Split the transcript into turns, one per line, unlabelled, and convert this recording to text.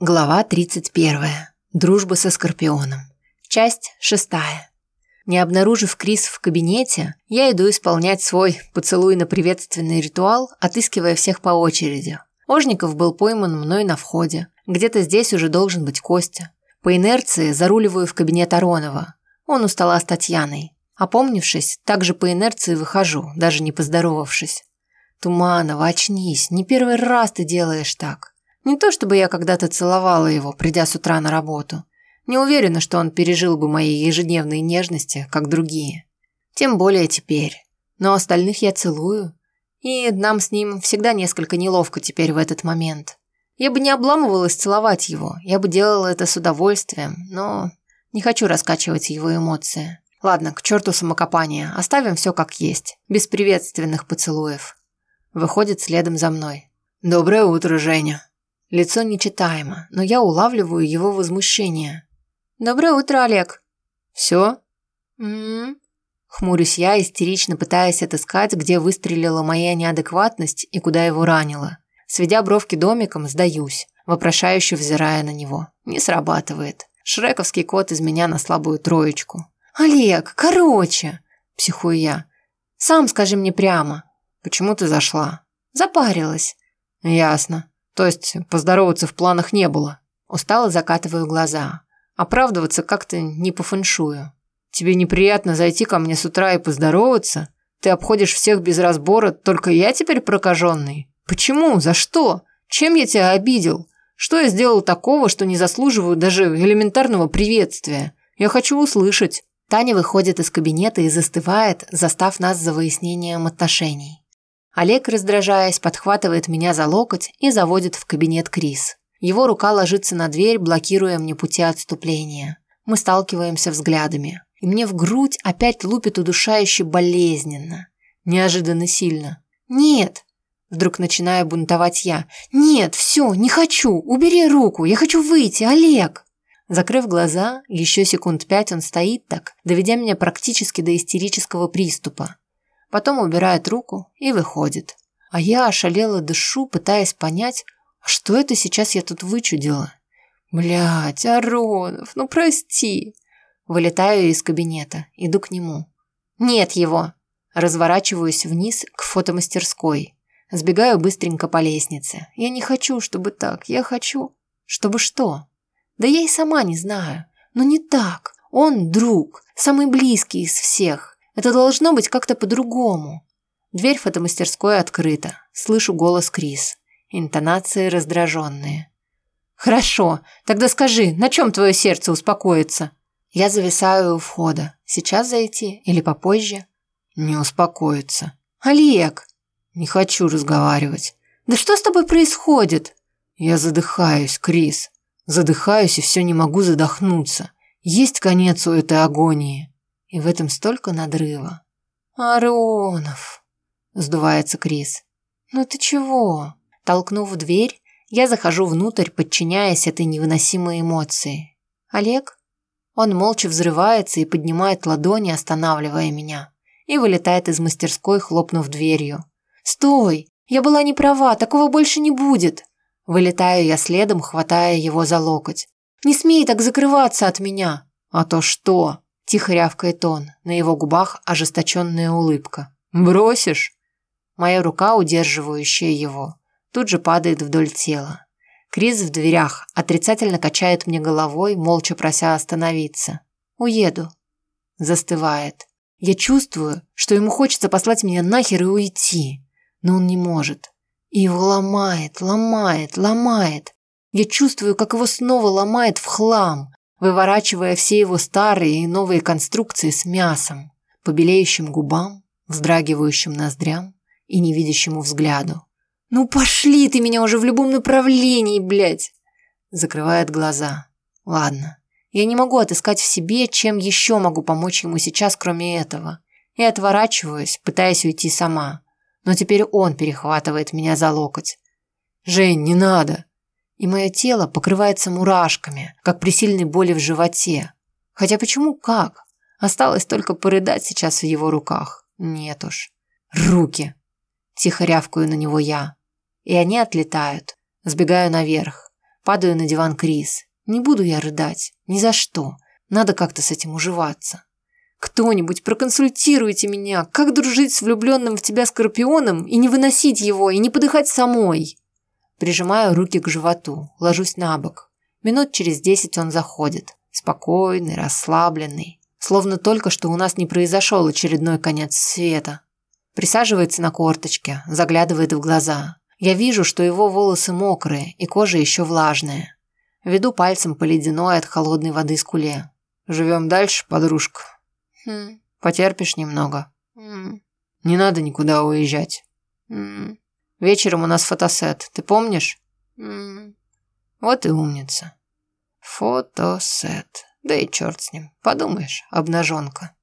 Глава 31. Дружба со Скорпионом. Часть 6. Не обнаружив Крис в кабинете, я иду исполнять свой поцелуй на приветственный ритуал, отыскивая всех по очереди. Ожников был пойман мной на входе. Где-то здесь уже должен быть Костя. По инерции заруливаю в кабинет Аронова. Он у стола с Татьяной. Опомнившись, также по инерции выхожу, даже не поздоровавшись. Туманова, очнись, не первый раз ты делаешь так. Не то чтобы я когда-то целовала его, придя с утра на работу. Не уверена, что он пережил бы мои ежедневные нежности, как другие. Тем более теперь. Но остальных я целую. И нам с ним всегда несколько неловко теперь в этот момент. Я бы не обламывалась целовать его, я бы делала это с удовольствием, но не хочу раскачивать его эмоции. Ладно, к черту самокопания, оставим все как есть, без приветственных поцелуев. Выходит следом за мной. «Доброе утро, Женя», Лицо нечитаемо, но я улавливаю его возмущение. «Доброе утро, Олег!» «Все?» «М-м-м...» Хмурюсь я, истерично пытаясь отыскать, где выстрелила моя неадекватность и куда его ранила. Сведя бровки домиком, сдаюсь, вопрошающе взирая на него. Не срабатывает. Шрековский кот из меня на слабую троечку. «Олег, короче!» – психую я. «Сам скажи мне прямо». «Почему ты зашла?» «Запарилась». «Ясно. То есть поздороваться в планах не было. Устало закатываю глаза. Оправдываться как-то не по фэншую. Тебе неприятно зайти ко мне с утра и поздороваться? Ты обходишь всех без разбора, только я теперь прокаженный? Почему? За что? Чем я тебя обидел? Что я сделал такого, что не заслуживаю даже элементарного приветствия? Я хочу услышать. Таня выходит из кабинета и застывает, застав нас за выяснением отношений. Олег, раздражаясь, подхватывает меня за локоть и заводит в кабинет Крис. Его рука ложится на дверь, блокируя мне пути отступления. Мы сталкиваемся взглядами. И мне в грудь опять лупит удушающе болезненно. Неожиданно сильно. «Нет!» Вдруг начинаю бунтовать я. «Нет, все, не хочу! Убери руку! Я хочу выйти, Олег!» Закрыв глаза, еще секунд пять он стоит так, доведя меня практически до истерического приступа потом убирает руку и выходит. А я ошалела дышу, пытаясь понять, что это сейчас я тут вычудила. Блядь, Аронов, ну прости. Вылетаю из кабинета, иду к нему. Нет его. Разворачиваюсь вниз к фотомастерской. Сбегаю быстренько по лестнице. Я не хочу, чтобы так. Я хочу, чтобы что? Да я и сама не знаю. Но не так. Он друг, самый близкий из всех. Это должно быть как-то по-другому. Дверь фотомастерской открыта. Слышу голос Крис. Интонации раздраженные. «Хорошо, тогда скажи, на чем твое сердце успокоится?» Я зависаю у входа. Сейчас зайти или попозже? Не успокоится. «Олег!» «Не хочу разговаривать». «Да что с тобой происходит?» «Я задыхаюсь, Крис. Задыхаюсь и все не могу задохнуться. Есть конец у этой агонии». И в этом столько надрыва. «Аронов!» – сдувается Крис. «Ну ты чего?» Толкнув дверь, я захожу внутрь, подчиняясь этой невыносимой эмоции. «Олег?» Он молча взрывается и поднимает ладони, останавливая меня. И вылетает из мастерской, хлопнув дверью. «Стой! Я была не права, такого больше не будет!» Вылетаю я следом, хватая его за локоть. «Не смей так закрываться от меня!» «А то что?» Тихо рявкает он, на его губах ожесточенная улыбка. «Бросишь?» Моя рука, удерживающая его, тут же падает вдоль тела. Крис в дверях отрицательно качает мне головой, молча прося остановиться. «Уеду». Застывает. Я чувствую, что ему хочется послать меня нахер и уйти, но он не может. И его ломает, ломает, ломает. Я чувствую, как его снова ломает в хлам, выворачивая все его старые и новые конструкции с мясом, побелеющим губам, вздрагивающим ноздрям и невидящему взгляду. «Ну пошли ты меня уже в любом направлении, блядь!» Закрывает глаза. «Ладно, я не могу отыскать в себе, чем еще могу помочь ему сейчас, кроме этого. И отворачиваюсь, пытаясь уйти сама. Но теперь он перехватывает меня за локоть. «Жень, не надо!» И мое тело покрывается мурашками, как при сильной боли в животе. Хотя почему как? Осталось только порыдать сейчас в его руках. Нет уж. Руки. Тихо рявкаю на него я. И они отлетают. Сбегаю наверх. Падаю на диван Крис. Не буду я рыдать. Ни за что. Надо как-то с этим уживаться. Кто-нибудь проконсультируйте меня, как дружить с влюбленным в тебя скорпионом и не выносить его, и не подыхать самой. Прижимаю руки к животу, ложусь на бок. Минут через десять он заходит. Спокойный, расслабленный. Словно только что у нас не произошел очередной конец света. Присаживается на корточке, заглядывает в глаза. Я вижу, что его волосы мокрые и кожа еще влажная. Веду пальцем по ледяной от холодной воды скуле. «Живем дальше, подружка?»
Хм.
«Потерпишь немного?»
М.
«Не надо никуда уезжать.
М.
Вечером у нас фотосет, ты помнишь?»
М.
Вот и умница. Фотосет. Да и черт с ним. Подумаешь, обнаженка.